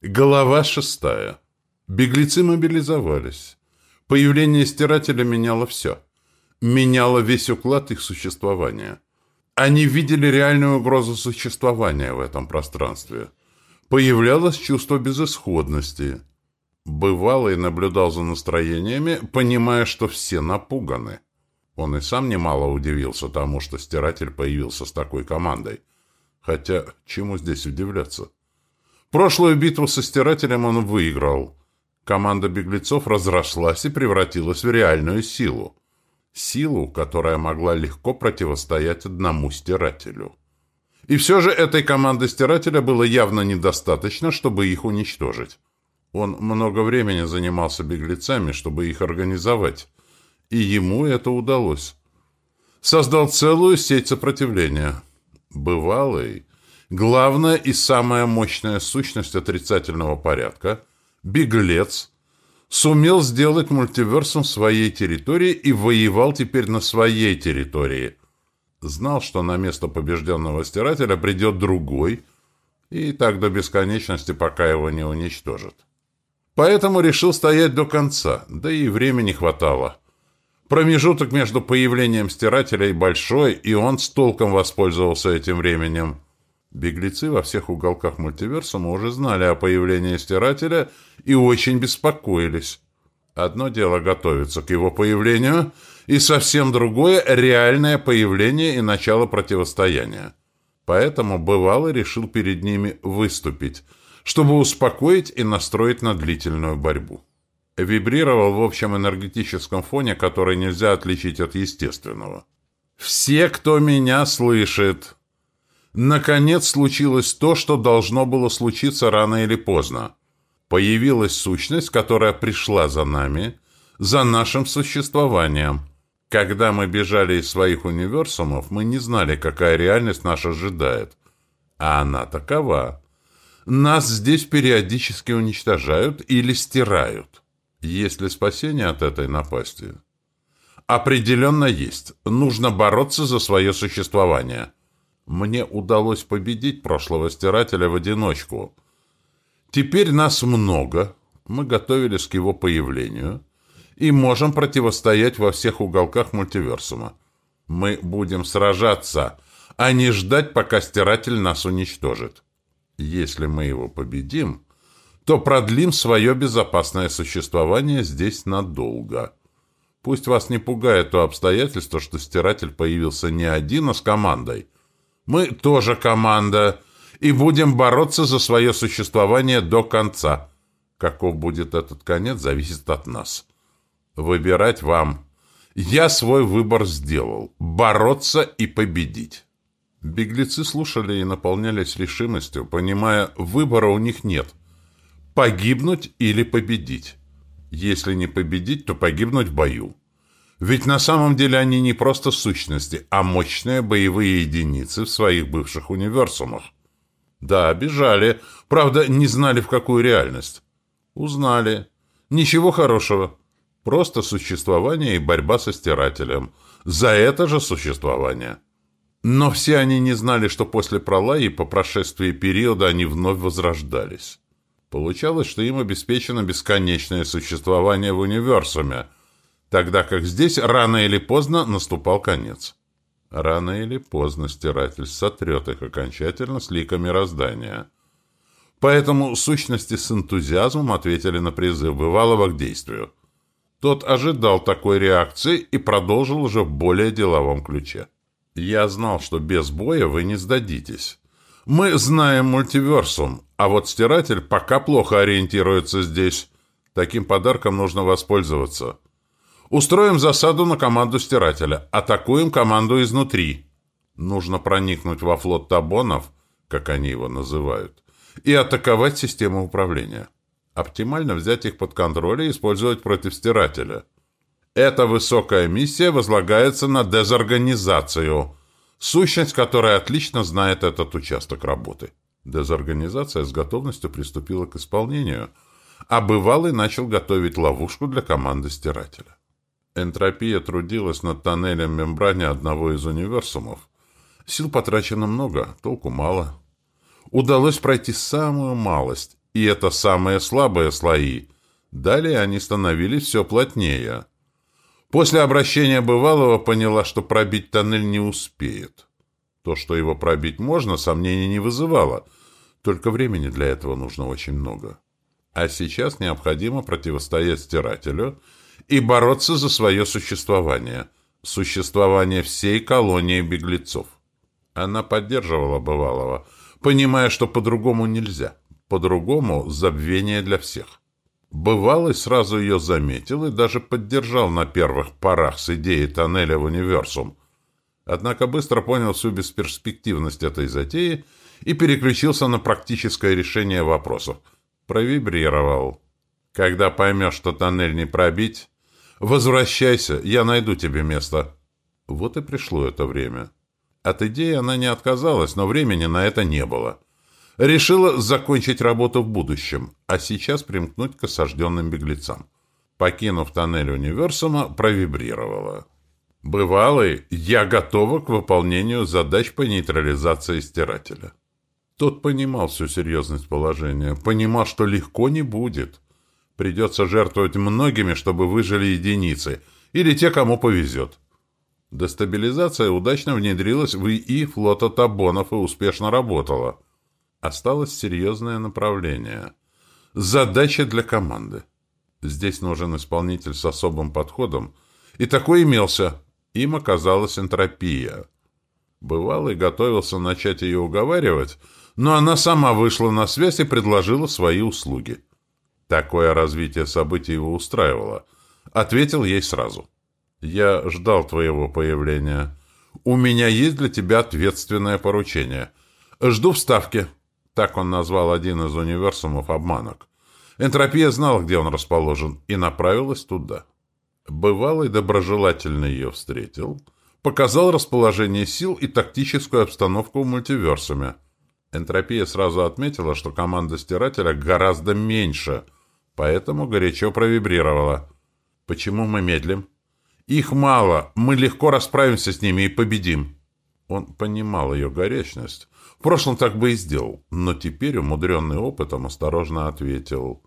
Глава шестая. Беглецы мобилизовались. Появление стирателя меняло все. Меняло весь уклад их существования. Они видели реальную угрозу существования в этом пространстве. Появлялось чувство безысходности. Бывалый наблюдал за настроениями, понимая, что все напуганы. Он и сам немало удивился тому, что стиратель появился с такой командой. Хотя, чему здесь удивляться? Прошлую битву со стирателем он выиграл. Команда беглецов разрослась и превратилась в реальную силу. Силу, которая могла легко противостоять одному стирателю. И все же этой команды стирателя было явно недостаточно, чтобы их уничтожить. Он много времени занимался беглецами, чтобы их организовать. И ему это удалось. Создал целую сеть сопротивления. Бывалый Главная и самая мощная сущность отрицательного порядка, беглец, сумел сделать мультиверсум своей территории и воевал теперь на своей территории. Знал, что на место побежденного стирателя придет другой, и так до бесконечности, пока его не уничтожат. Поэтому решил стоять до конца, да и времени хватало. Промежуток между появлением стирателя и большой, и он с толком воспользовался этим временем. Беглецы во всех уголках мультиверсума уже знали о появлении стирателя и очень беспокоились. Одно дело готовиться к его появлению, и совсем другое — реальное появление и начало противостояния. Поэтому Бывалый решил перед ними выступить, чтобы успокоить и настроить на длительную борьбу. Вибрировал в общем энергетическом фоне, который нельзя отличить от естественного. «Все, кто меня слышит!» Наконец случилось то, что должно было случиться рано или поздно. Появилась сущность, которая пришла за нами, за нашим существованием. Когда мы бежали из своих универсумов, мы не знали, какая реальность нас ожидает. А она такова. Нас здесь периодически уничтожают или стирают. Есть ли спасение от этой напасти? Определенно есть. Нужно бороться за свое существование. Мне удалось победить прошлого стирателя в одиночку. Теперь нас много, мы готовились к его появлению и можем противостоять во всех уголках мультиверсума. Мы будем сражаться, а не ждать, пока стиратель нас уничтожит. Если мы его победим, то продлим свое безопасное существование здесь надолго. Пусть вас не пугает то обстоятельство, что стиратель появился не один, а с командой – мы тоже команда и будем бороться за свое существование до конца. Каков будет этот конец, зависит от нас. Выбирать вам. Я свой выбор сделал. Бороться и победить. Беглецы слушали и наполнялись решимостью, понимая, выбора у них нет. Погибнуть или победить. Если не победить, то погибнуть в бою. Ведь на самом деле они не просто сущности, а мощные боевые единицы в своих бывших универсумах. Да, бежали, правда, не знали в какую реальность. Узнали. Ничего хорошего. Просто существование и борьба со стирателем. За это же существование. Но все они не знали, что после пролаи по прошествии периода они вновь возрождались. Получалось, что им обеспечено бесконечное существование в универсуме – тогда как здесь рано или поздно наступал конец. Рано или поздно стиратель сотрет их окончательно с лика мироздания. Поэтому сущности с энтузиазмом ответили на призыв бывалого к действию. Тот ожидал такой реакции и продолжил уже в более деловом ключе. «Я знал, что без боя вы не сдадитесь. Мы знаем мультиверсум, а вот стиратель пока плохо ориентируется здесь. Таким подарком нужно воспользоваться. Устроим засаду на команду стирателя. Атакуем команду изнутри. Нужно проникнуть во флот табонов, как они его называют, и атаковать систему управления. Оптимально взять их под контроль и использовать против стирателя. Эта высокая миссия возлагается на дезорганизацию, сущность которая отлично знает этот участок работы. Дезорганизация с готовностью приступила к исполнению, а бывалый начал готовить ловушку для команды стирателя. Энтропия трудилась над тоннелем мембране одного из универсумов. Сил потрачено много, толку мало. Удалось пройти самую малость, И это самые слабые слои. Далее они становились все плотнее. После обращения бывалого поняла, что пробить тоннель не успеет. То, что его пробить можно, сомнений не вызывало. Только времени для этого нужно очень много. А сейчас необходимо противостоять стирателю и бороться за свое существование. Существование всей колонии беглецов. Она поддерживала бывалого, понимая, что по-другому нельзя. По-другому забвение для всех. Бывалый сразу ее заметил и даже поддержал на первых порах с идеей тоннеля в универсум. Однако быстро понял всю бесперспективность этой затеи и переключился на практическое решение вопросов. Провибрировал. «Когда поймешь, что тоннель не пробить, возвращайся, я найду тебе место». Вот и пришло это время. От идеи она не отказалась, но времени на это не было. Решила закончить работу в будущем, а сейчас примкнуть к осажденным беглецам. Покинув тоннель универсума, провибрировала. «Бывалый, я готова к выполнению задач по нейтрализации стирателя». Тот понимал всю серьезность положения, понимал, что легко не будет. Придется жертвовать многими, чтобы выжили единицы, или те, кому повезет. Дестабилизация удачно внедрилась в ИИ флота Табонов и успешно работала. Осталось серьезное направление. Задача для команды. Здесь нужен исполнитель с особым подходом, и такой имелся. Им оказалась энтропия. Бывалый готовился начать ее уговаривать, но она сама вышла на связь и предложила свои услуги. Такое развитие событий его устраивало. Ответил ей сразу. «Я ждал твоего появления. У меня есть для тебя ответственное поручение. Жду вставки». Так он назвал один из универсумов обманок. Энтропия знала, где он расположен, и направилась туда. Бывалый доброжелательно ее встретил, показал расположение сил и тактическую обстановку в мультиверсуме. Энтропия сразу отметила, что команда стирателя гораздо меньше, поэтому горячо провибрировала. «Почему мы медлим?» «Их мало, мы легко расправимся с ними и победим». Он понимал ее горячность, в прошлом так бы и сделал, но теперь, умудренный опытом, осторожно ответил.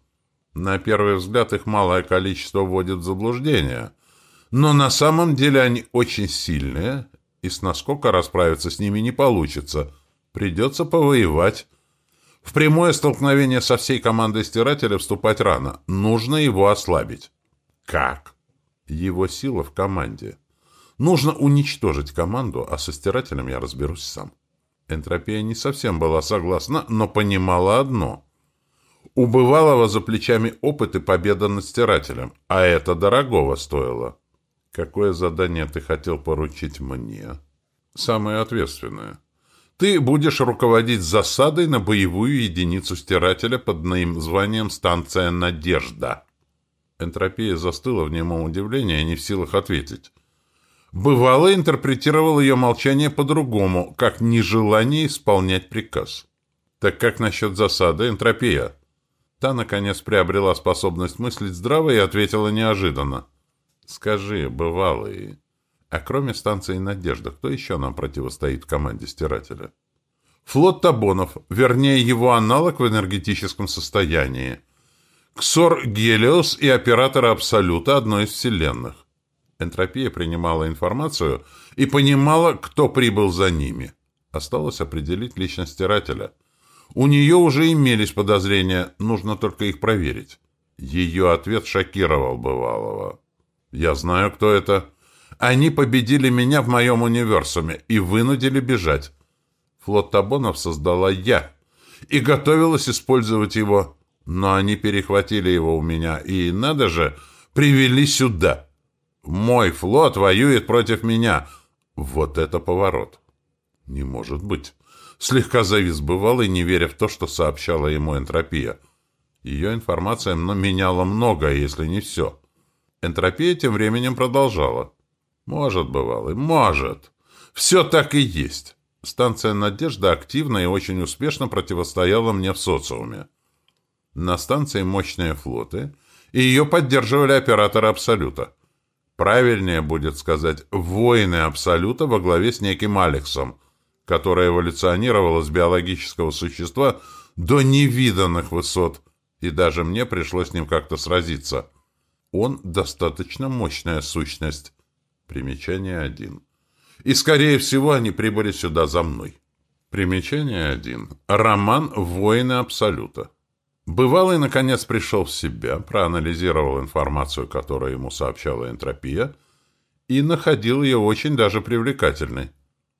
На первый взгляд их малое количество вводит в заблуждение, но на самом деле они очень сильные, и с насколько расправиться с ними не получится. Придется повоевать. В прямое столкновение со всей командой стирателя вступать рано. Нужно его ослабить. Как? Его сила в команде. Нужно уничтожить команду, а со стирателем я разберусь сам. Энтропия не совсем была согласна, но понимала одно. У бывалого за плечами опыт и победа над стирателем, а это дорогого стоило. Какое задание ты хотел поручить мне? Самое ответственное. Ты будешь руководить засадой на боевую единицу стирателя под названием «Станция Надежда». Энтропия застыла в немом удивлении, не в силах ответить. Бывало, интерпретировал ее молчание по-другому, как нежелание исполнять приказ. Так как насчет засады, энтропия? Та, наконец, приобрела способность мыслить здраво и ответила неожиданно. «Скажи, бывалый, а кроме станции «Надежда», кто еще нам противостоит в команде «Стирателя»?» «Флот Табонов, вернее, его аналог в энергетическом состоянии. Ксор Гелиос и операторы Абсолюта одной из вселенных. Энтропия принимала информацию и понимала, кто прибыл за ними. Осталось определить личность стирателя. У нее уже имелись подозрения, нужно только их проверить. Ее ответ шокировал бывалого. «Я знаю, кто это. Они победили меня в моем универсуме и вынудили бежать. Флот Табонов создала я и готовилась использовать его, но они перехватили его у меня и, надо же, привели сюда». Мой флот воюет против меня. Вот это поворот. Не может быть. Слегка завис бывалый, не веря в то, что сообщала ему энтропия. Ее информация меняла многое, если не все. Энтропия тем временем продолжала. Может, бывалый, может. Все так и есть. Станция «Надежда» активно и очень успешно противостояла мне в социуме. На станции мощные флоты, и ее поддерживали операторы «Абсолюта». Правильнее будет сказать «воины Абсолюта» во главе с неким Алексом, который эволюционировал из биологического существа до невиданных высот, и даже мне пришлось с ним как-то сразиться. Он достаточно мощная сущность. Примечание один. И, скорее всего, они прибыли сюда за мной. Примечание один. Роман «Воины Абсолюта». Бывалый, наконец, пришел в себя, проанализировал информацию, которую ему сообщала энтропия, и находил ее очень даже привлекательной.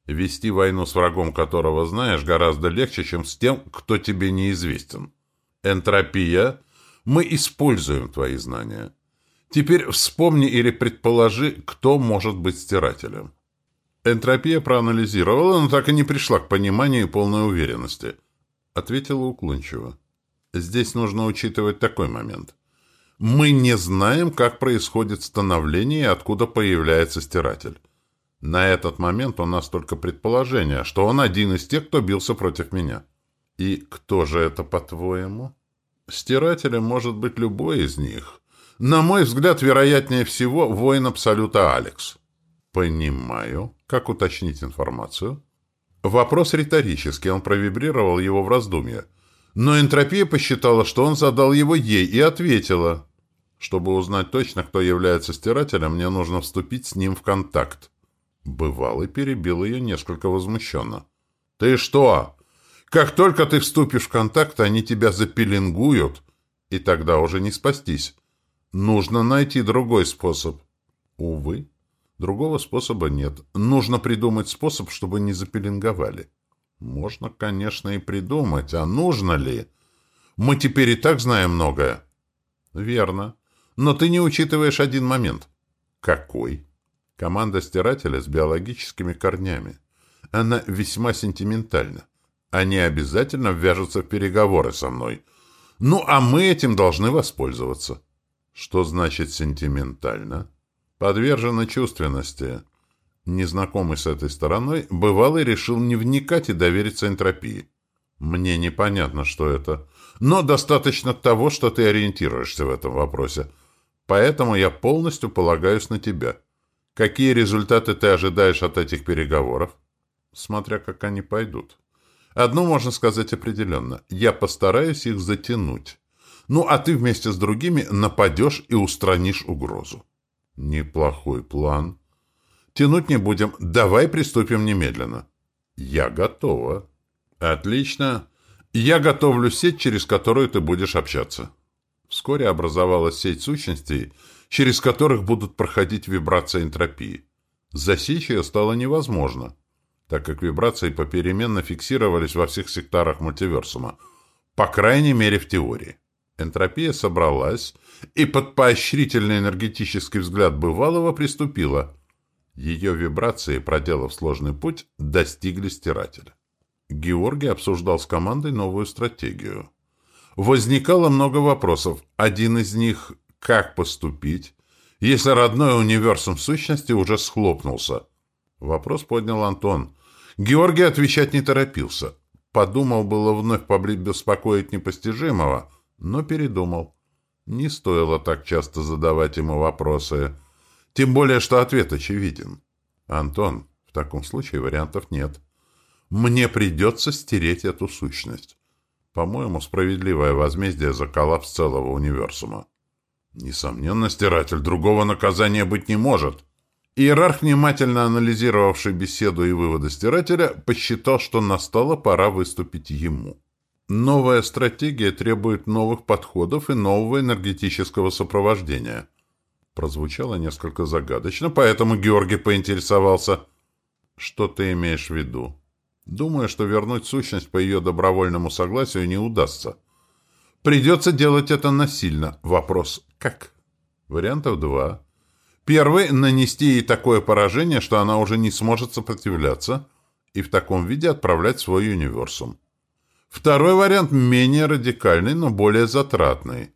Вести войну с врагом, которого знаешь, гораздо легче, чем с тем, кто тебе неизвестен. Энтропия. Мы используем твои знания. Теперь вспомни или предположи, кто может быть стирателем. Энтропия проанализировала, но так и не пришла к пониманию и полной уверенности. Ответила уклончиво. Здесь нужно учитывать такой момент. Мы не знаем, как происходит становление и откуда появляется стиратель. На этот момент у нас только предположение, что он один из тех, кто бился против меня. И кто же это, по-твоему? Стирателем может быть любой из них. На мой взгляд, вероятнее всего, воин Абсолюта Алекс. Понимаю. Как уточнить информацию? Вопрос риторический, он провибрировал его в раздумье. Но энтропия посчитала, что он задал его ей, и ответила. Чтобы узнать точно, кто является стирателем, мне нужно вступить с ним в контакт. Бывалый перебил ее несколько возмущенно. «Ты что? Как только ты вступишь в контакт, они тебя запеленгуют, и тогда уже не спастись. Нужно найти другой способ». «Увы, другого способа нет. Нужно придумать способ, чтобы не запеленговали». «Можно, конечно, и придумать, а нужно ли? Мы теперь и так знаем многое». «Верно. Но ты не учитываешь один момент». «Какой?» Команда стирателя с биологическими корнями. Она весьма сентиментальна. Они обязательно ввяжутся в переговоры со мной. Ну, а мы этим должны воспользоваться. Что значит сентиментально? Подвержена чувственности. Незнакомый с этой стороной, бывалый решил не вникать и довериться энтропии. Мне непонятно, что это. Но достаточно того, что ты ориентируешься в этом вопросе. Поэтому я полностью полагаюсь на тебя. Какие результаты ты ожидаешь от этих переговоров? Смотря как они пойдут. Одно можно сказать определенно. Я постараюсь их затянуть. Ну, а ты вместе с другими нападешь и устранишь угрозу. Неплохой план. Тянуть не будем. Давай приступим немедленно. Я готова. Отлично. Я готовлю сеть, через которую ты будешь общаться. Вскоре образовалась сеть сущностей, через которых будут проходить вибрации энтропии. Засечь ее стало невозможно, так как вибрации попеременно фиксировались во всех секторах мультиверсума, по крайней мере в теории. Энтропия собралась и под поощрительный энергетический взгляд бывалого приступила. Ее вибрации, проделав сложный путь, достигли стирателя. Георгий обсуждал с командой новую стратегию. Возникало много вопросов. Один из них как поступить, если родной универсум сущности уже схлопнулся? Вопрос поднял Антон. Георгий отвечать не торопился. Подумал было вновь беспокоить непостижимого, но передумал. Не стоило так часто задавать ему вопросы. Тем более, что ответ очевиден. Антон, в таком случае вариантов нет. Мне придется стереть эту сущность. По-моему, справедливое возмездие за коллапс целого универсума. Несомненно, стиратель. Другого наказания быть не может. Иерарх, внимательно анализировавший беседу и выводы стирателя, посчитал, что настала пора выступить ему. Новая стратегия требует новых подходов и нового энергетического сопровождения. Прозвучало несколько загадочно, поэтому Георгий поинтересовался. Что ты имеешь в виду? Думаю, что вернуть сущность по ее добровольному согласию не удастся. Придется делать это насильно. Вопрос «как?». Вариантов два. Первый – нанести ей такое поражение, что она уже не сможет сопротивляться, и в таком виде отправлять свой универсум. Второй вариант менее радикальный, но более затратный.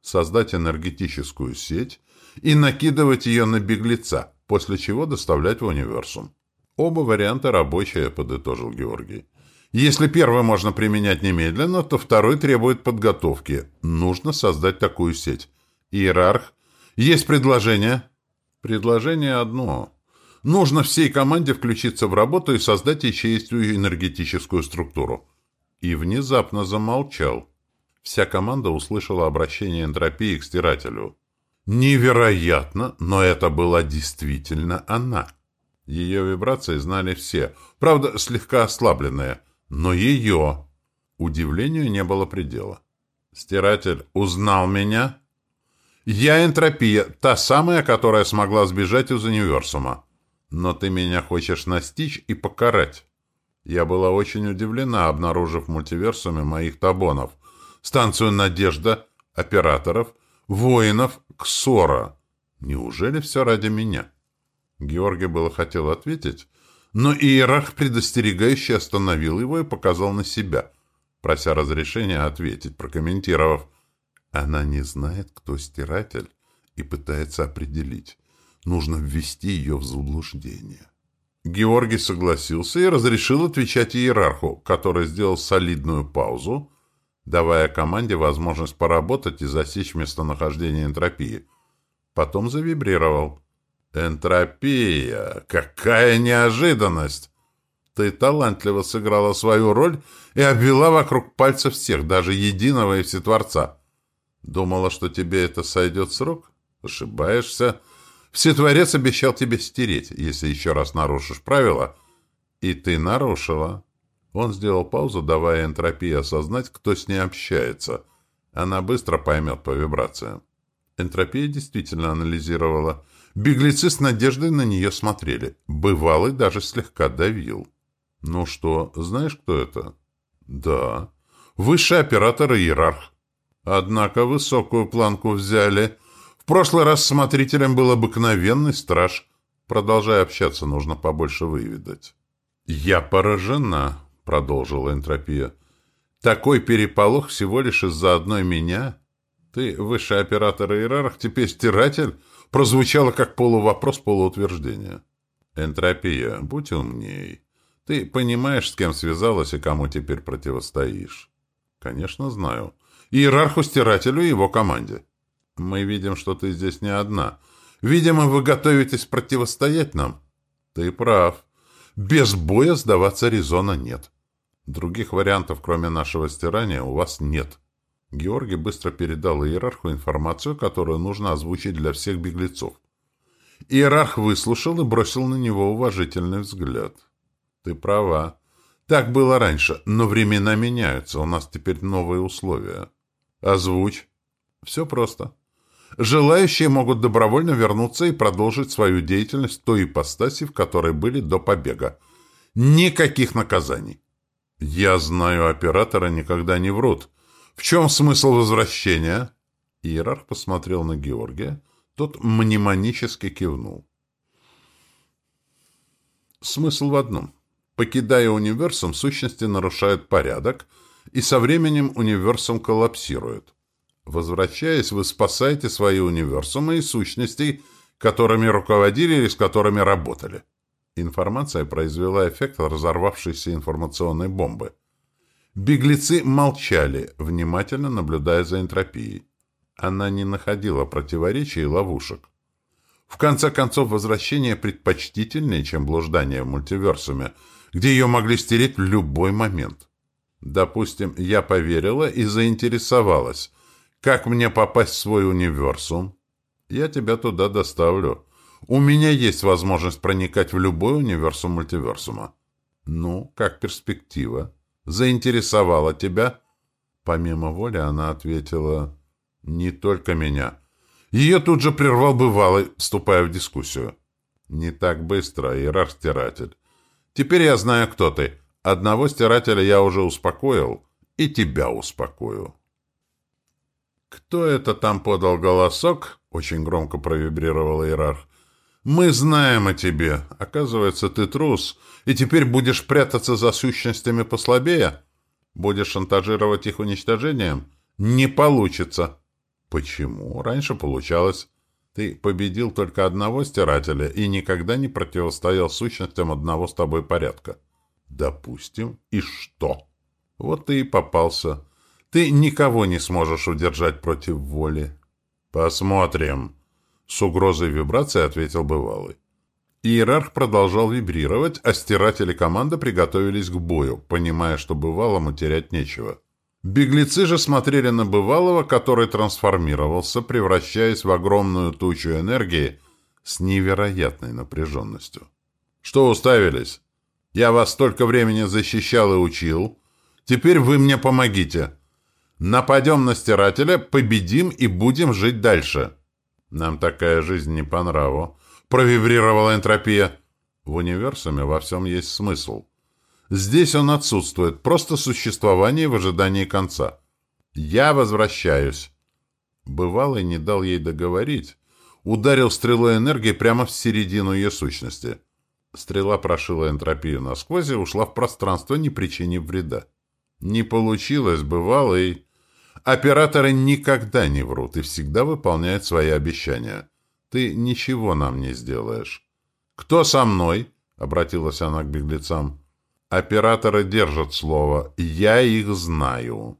Создать энергетическую сеть и накидывать ее на беглеца, после чего доставлять в универсум. Оба варианта рабочие, подытожил Георгий. Если первый можно применять немедленно, то второй требует подготовки. Нужно создать такую сеть. Иерарх. Есть предложение? Предложение одно. Нужно всей команде включиться в работу и создать ячеистую энергетическую структуру. И внезапно замолчал. Вся команда услышала обращение энтропии к стирателю. Невероятно, но это была действительно она. Ее вибрации знали все, правда, слегка ослабленные, но ее. Удивлению не было предела. «Стиратель узнал меня?» «Я энтропия, та самая, которая смогла сбежать из универсума. Но ты меня хочешь настичь и покарать». Я была очень удивлена, обнаружив в мультиверсуме моих табонов. Станцию «Надежда», операторов, воинов, Ксора. Неужели все ради меня? Георгий было хотел ответить, но иерарх предостерегающе остановил его и показал на себя, прося разрешения ответить, прокомментировав. Она не знает, кто стиратель, и пытается определить. Нужно ввести ее в заблуждение. Георгий согласился и разрешил отвечать иерарху, который сделал солидную паузу, давая команде возможность поработать и засечь местонахождение энтропии. Потом завибрировал. «Энтропия! Какая неожиданность!» Ты талантливо сыграла свою роль и обвела вокруг пальца всех, даже единого и всетворца. Думала, что тебе это сойдет с рук? Ошибаешься. Всетворец обещал тебе стереть, если еще раз нарушишь правила. И ты нарушила. Он сделал паузу, давая энтропии осознать, кто с ней общается. Она быстро поймет по вибрациям. Энтропия действительно анализировала. Беглецы с надеждой на нее смотрели. Бывалый даже слегка давил. «Ну что, знаешь, кто это?» «Да. Высший оператор и иерарх. Однако высокую планку взяли. Прошлый раз смотрителем был обыкновенный страж. Продолжай общаться, нужно побольше выведать». «Я поражена», — продолжила энтропия. «Такой переполох всего лишь из-за одной меня? Ты высший оператор и иерарх, теперь стиратель?» Прозвучало как полувопрос, полуутверждение. «Энтропия, будь умней. Ты понимаешь, с кем связалась и кому теперь противостоишь?» «Конечно, знаю иерарху-стирателю и его команде. Мы видим, что ты здесь не одна. Видимо, вы готовитесь противостоять нам. Ты прав. Без боя сдаваться резона нет. Других вариантов, кроме нашего стирания, у вас нет. Георгий быстро передал иерарху информацию, которую нужно озвучить для всех беглецов. Иерарх выслушал и бросил на него уважительный взгляд. «Ты права. Так было раньше, но времена меняются, у нас теперь новые условия. Озвучь. Все просто. Желающие могут добровольно вернуться и продолжить свою деятельность в той ипостаси, в которой были до побега. Никаких наказаний. Я знаю, оператора никогда не врут. В чем смысл возвращения? Иерарх посмотрел на Георгия. Тот мнемонически кивнул. Смысл в одном. Покидая универсум, сущности нарушают порядок — и со временем универсум коллапсирует. Возвращаясь, вы спасаете свои универсумы и сущностей, которыми руководили или с которыми работали. Информация произвела эффект разорвавшейся информационной бомбы. Беглецы молчали, внимательно наблюдая за энтропией. Она не находила противоречий и ловушек. В конце концов, возвращение предпочтительнее, чем блуждание в мультиверсуме, где ее могли стереть в любой момент. Допустим, я поверила и заинтересовалась. Как мне попасть в свой универсум? Я тебя туда доставлю. У меня есть возможность проникать в любой универсум мультиверсума. Ну, как перспектива? Заинтересовала тебя? Помимо воли она ответила, не только меня. Ее тут же прервал бывалый, вступая в дискуссию. Не так быстро, иерарх-стиратель. Теперь я знаю, кто ты. Одного стирателя я уже успокоил, и тебя успокою. «Кто это там подал голосок?» — очень громко провибрировал иерарх. «Мы знаем о тебе. Оказывается, ты трус, и теперь будешь прятаться за сущностями послабее? Будешь шантажировать их уничтожением? Не получится». «Почему? Раньше получалось. Ты победил только одного стирателя и никогда не противостоял сущностям одного с тобой порядка». Допустим. И что? Вот ты и попался. Ты никого не сможешь удержать против воли. Посмотрим. С угрозой вибрации ответил бывалый. Иерарх продолжал вибрировать, а стиратели команды приготовились к бою, понимая, что бывалому терять нечего. Беглецы же смотрели на бывалого, который трансформировался, превращаясь в огромную тучу энергии с невероятной напряженностью. «Что уставились? Я вас столько времени защищал и учил. Теперь вы мне помогите. Нападем на стирателя, победим и будем жить дальше». «Нам такая жизнь не по нраву», — провибрировала энтропия. «В универсуме во всем есть смысл». Здесь он отсутствует, просто существование в ожидании конца. Я возвращаюсь. Бывалый не дал ей договорить. Ударил стрелой энергии прямо в середину ее сущности. Стрела прошила энтропию насквозь и ушла в пространство, не причинив вреда. Не получилось, бывалый. Операторы никогда не врут и всегда выполняют свои обещания. Ты ничего нам не сделаешь. «Кто со мной?» — обратилась она к беглецам. Операторы держат слово. Я их знаю.